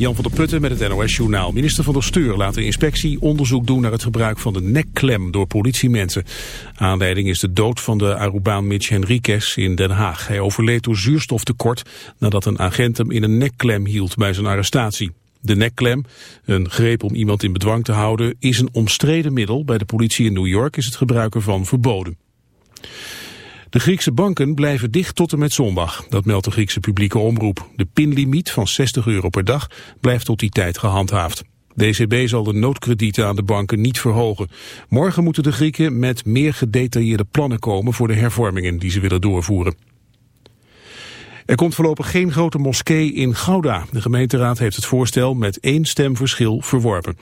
Jan van der Putten met het NOS-journaal. Minister van der Steur laat de inspectie onderzoek doen naar het gebruik van de nekklem door politiemensen. Aanleiding is de dood van de Arubaan Mitch Henriquez in Den Haag. Hij overleed door zuurstoftekort nadat een agent hem in een nekklem hield bij zijn arrestatie. De nekklem, een greep om iemand in bedwang te houden, is een omstreden middel. Bij de politie in New York is het gebruiken van verboden. De Griekse banken blijven dicht tot en met zondag. Dat meldt de Griekse publieke omroep. De pinlimiet van 60 euro per dag blijft tot die tijd gehandhaafd. De ECB zal de noodkredieten aan de banken niet verhogen. Morgen moeten de Grieken met meer gedetailleerde plannen komen voor de hervormingen die ze willen doorvoeren. Er komt voorlopig geen grote moskee in Gouda. De gemeenteraad heeft het voorstel met één stemverschil verworpen.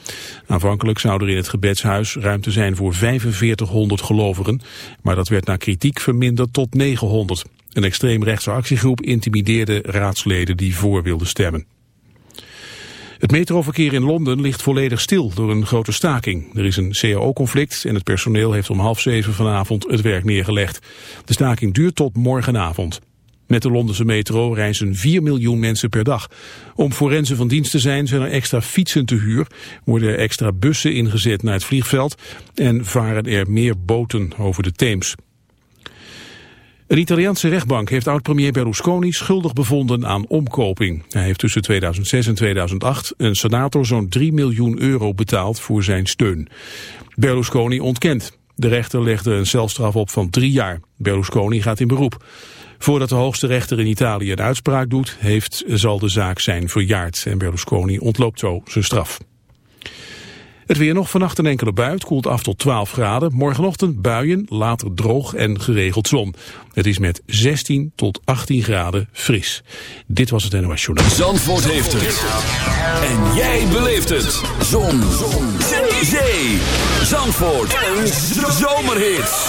Aanvankelijk zou er in het gebedshuis ruimte zijn voor 4500 gelovigen, maar dat werd na kritiek verminderd tot 900. Een extreemrechtse actiegroep intimideerde raadsleden die voor wilden stemmen. Het metroverkeer in Londen ligt volledig stil door een grote staking. Er is een CAO-conflict en het personeel heeft om half zeven vanavond het werk neergelegd. De staking duurt tot morgenavond. Met de Londense metro reizen 4 miljoen mensen per dag. Om forensen van dienst te zijn zijn er extra fietsen te huur, worden extra bussen ingezet naar het vliegveld en varen er meer boten over de Theems. Een Italiaanse rechtbank heeft oud-premier Berlusconi schuldig bevonden aan omkoping. Hij heeft tussen 2006 en 2008 een senator zo'n 3 miljoen euro betaald voor zijn steun. Berlusconi ontkent. De rechter legde een celstraf op van drie jaar. Berlusconi gaat in beroep. Voordat de hoogste rechter in Italië een uitspraak doet, heeft, zal de zaak zijn verjaard. En Berlusconi ontloopt zo zijn straf. Het weer nog vannacht een enkele bui. koelt af tot 12 graden. Morgenochtend buien, later droog en geregeld zon. Het is met 16 tot 18 graden fris. Dit was het NOS Journaal. Zandvoort heeft het. En jij beleeft het. Zon. zon. Zee. Zandvoort. Een zomerhit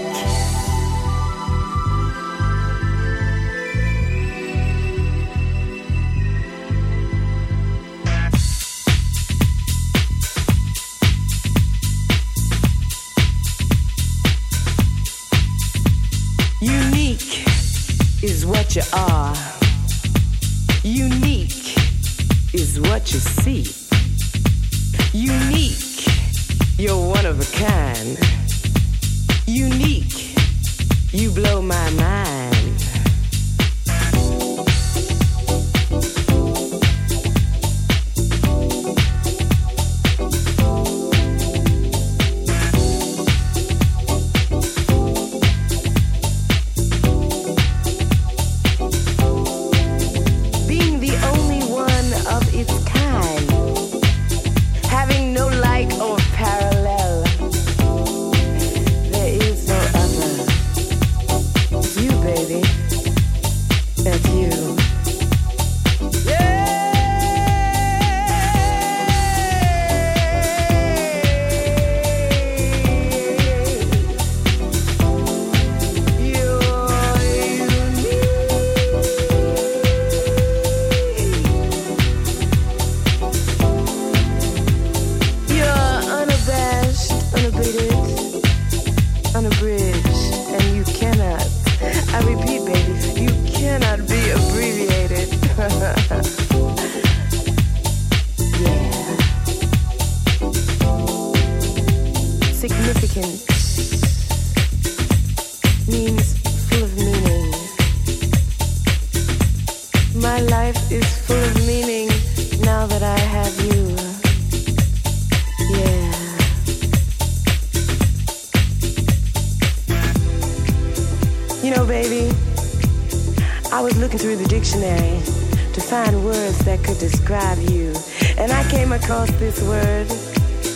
Across this word,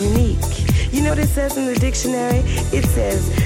unique. You know what it says in the dictionary? It says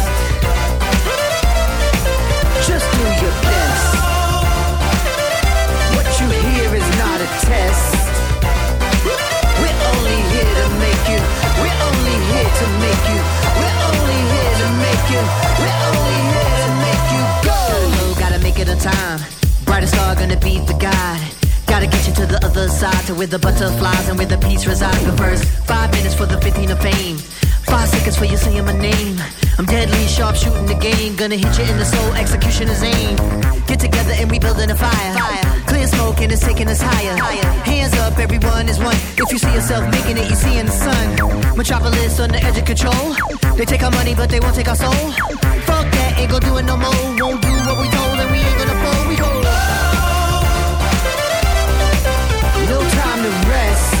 Test. We're only here to make you. We're only here to make you. We're only here to make you. We're only here to make you go. Gotta gotta make it on time. Brightest star gonna be the guide. Gotta get you to the other side, to where the butterflies and where the peace resides. But first, five minutes for the 15 of fame. Five seconds for you saying my name. I'm deadly sharp shooting the game. Gonna hit you in the soul, execution is aim. Get together and we building a fire. fire. Clear smoke and it's taking us higher. higher. Hands up, everyone is one. If you see yourself making it, you see in the sun. Metropolis on the edge of control. They take our money, but they won't take our soul. Fuck that, ain't gonna do it no more. Won't do what we told, and we ain't gonna fold. We go. No time to rest.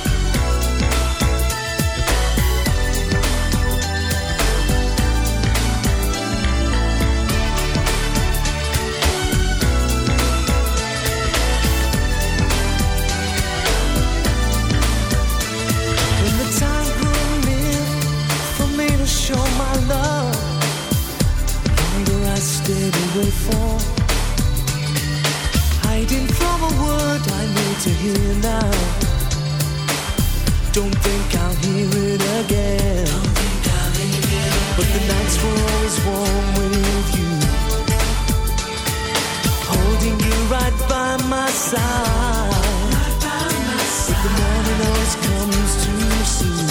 to hear now. Don't think I'll hear it again. Hear it again. But the nights were always warm with you, holding you right by my side. Right by my side. But the morning always comes too soon.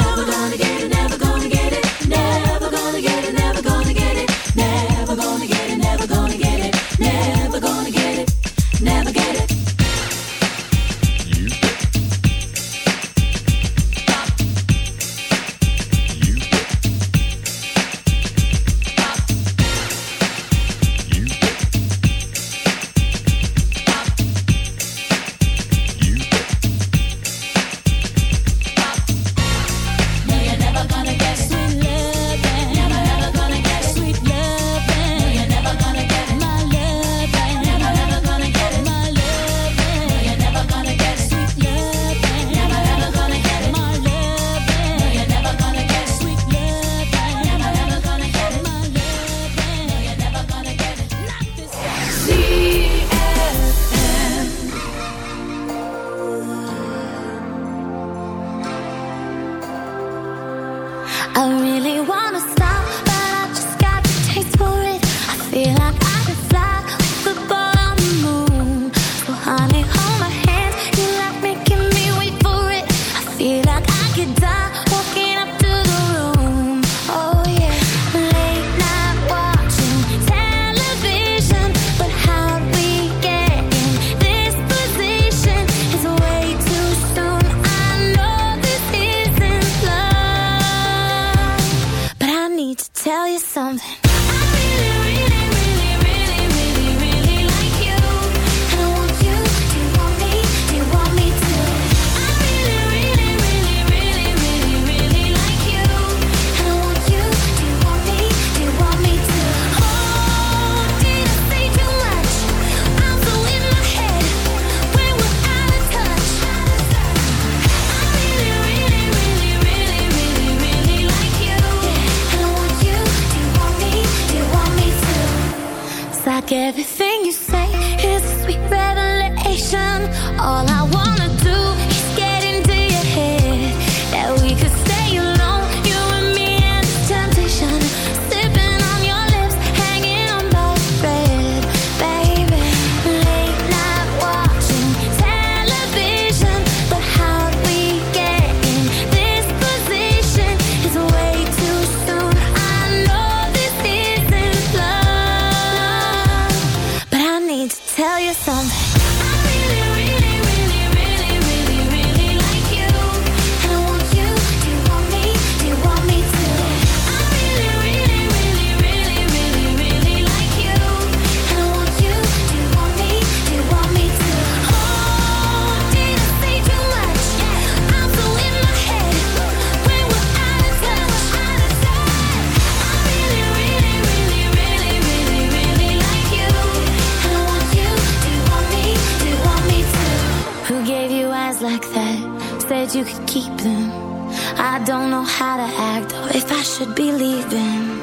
breathing.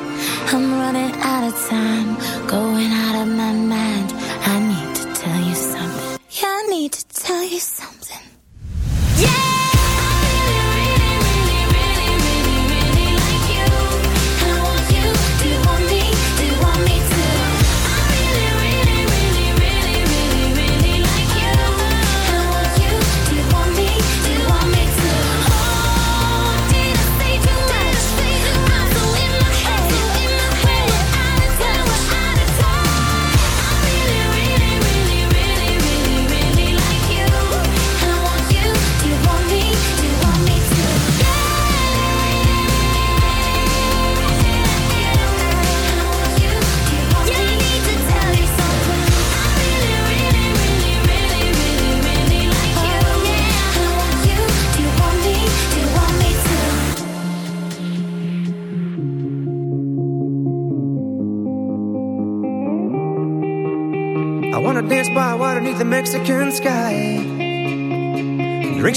I'm running out of time, going out of my mind. I need to tell you something. Yeah, I need to tell you something.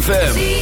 ZFM.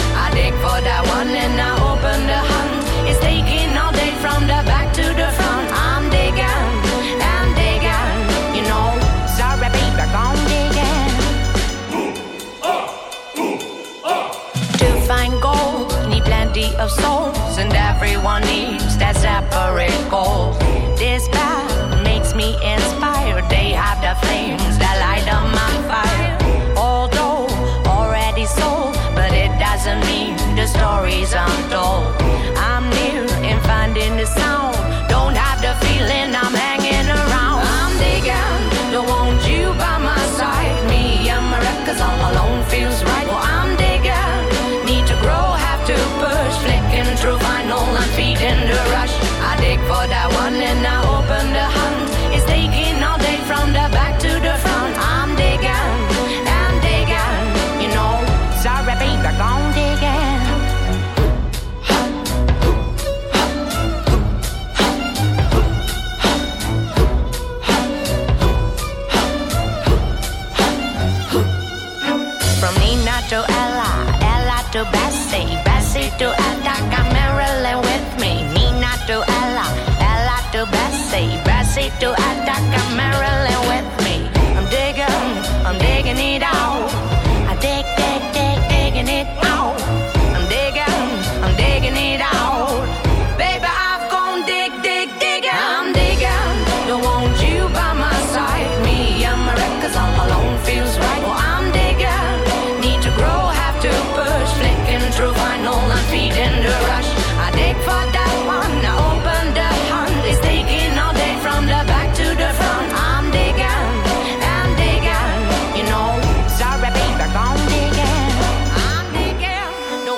For that one and I open the hunt. It's taking all day from the back to the front. I'm digging, I'm digging, you know. Sorry, baby, I'm digging. To find gold, need plenty of souls, and everyone to Bessie, Bessie to Aretha, Marilyn with me. Nina to Ella, Ella to Bessie, Bessie to Aretha, Marilyn with me. I'm digging, I'm digging it out.